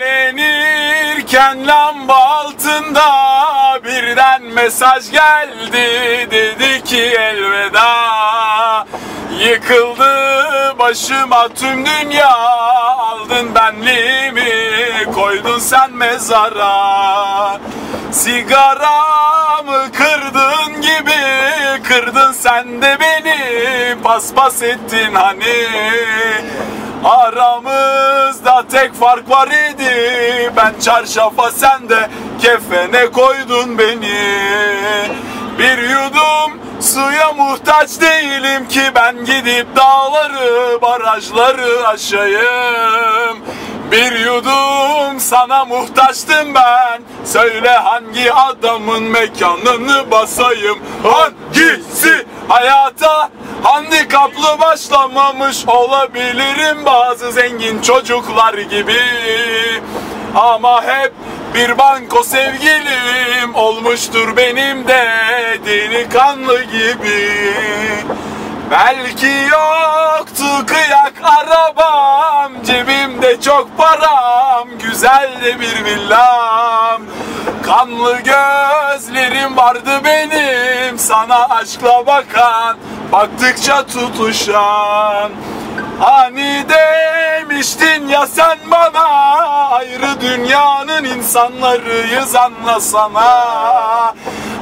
Evlenirken lamba altında birden mesaj geldi. Dedi ki elveda. Yıkıldı başıma tüm dünya. Aldın benliğimi koydun sen mezara. Sigaramı kırdın gibi kırdın sen de beni. Paspas ettin hani Aramızda tek fark var idi. Ben çarşafa sen de kefene koydun beni. Bir yudum suya muhtaç değilim ki Ben gidip dağları barajları aşayım. Bir yudum sana muhtaçtım ben. Söyle hangi adamın mekanını basayım? Hangisi? Hayata handikaplı başlamamış olabilirim. Bazı zengin çocuklar gibi. Ama hep bir banko sevgilim olmuştur benim de delikanlı gibi. Belki yoktu kıyak arabam Cebimde çok param Güzel de bir villam. Kanlı gözlerim vardı benim Sana aşkla bakan Baktıkça tutuşan Hani demiştin ya sen bana Ayrı dünyanın insanlarıyız anlasana.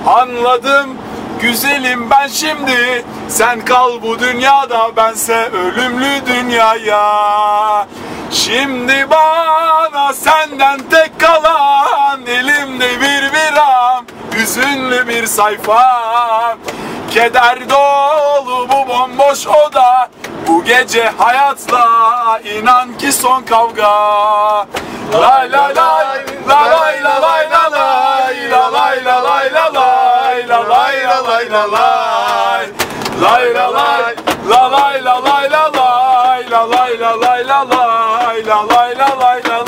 Anladım Güzelim ben şimdi Sen kal bu dünyada Bense ölümlü dünyaya. Şimdi bana senden tek kalan Elimde bir viram Hüzünlü bir sayfa Keder bu bomboş oda Bu gece hayatla inan ki son kavga Lay lay lay la lay la lay la lay la lay la lay la lay la lay la lay la lay lay la lay la lay la lay la lay la lay la lay la lay la lay la lay la lay